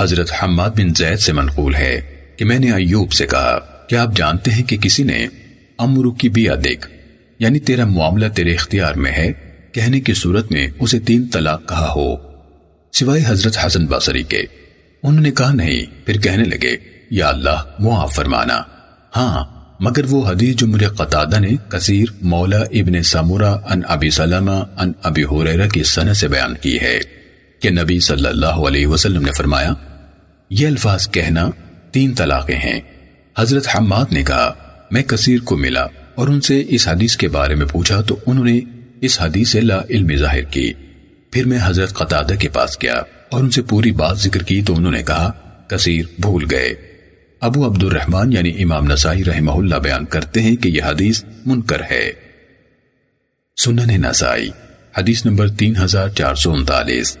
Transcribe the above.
حضرت حماد بن زید سے منقول ہے کہ میں نے ایوب سے کہا کہ آپ جانتے ہیں کہ کسی نے امرو کی بیا دیکھ؟ یعنی تیرا معاملہ تیرے اختیار میں ہے، کہنے کی صورت میں اسے تین طلاق کہا ہو۔ سوائے حضرت حسن بصری کے۔ انہوں نے کہا، نہیں، پھر کہنے لگے، یا اللہ، معاف فرمانا۔ ہاں مگر وہ حدیث جو مجھے قطادہ نے، کثیر، مولا ابن سامورہ ان ابی سلمہ ان ابی حریرہ کی سنہ سے بیان کی ہے، کہ نبی صلی اللہ علیہ وسلم نے فرمایا یہ الفاظ کہنا تین طلاقیں ہیں۔ حضرت حماد نے کہا، میں کثیر کو ملا اور ان سے اس حدیث کے بارے میں پوچھا تو انہوں نے اس حدیث سے لا علم ظاہر کی۔ پھر میں حضرت قطادہ کے پاس گیا اور ان سے پوری بات ذکر کی تو انہوں نے کہا، کثیر بھول گئے۔ ابو عبد الرحمن یعنی امام نسائی رحمہ اللہ بیان کرتے ہیں کہ یہ حدیث منکر ہے۔ سنن نسائی، حدیث نمبر تین ہزار چار سو انتالیس۔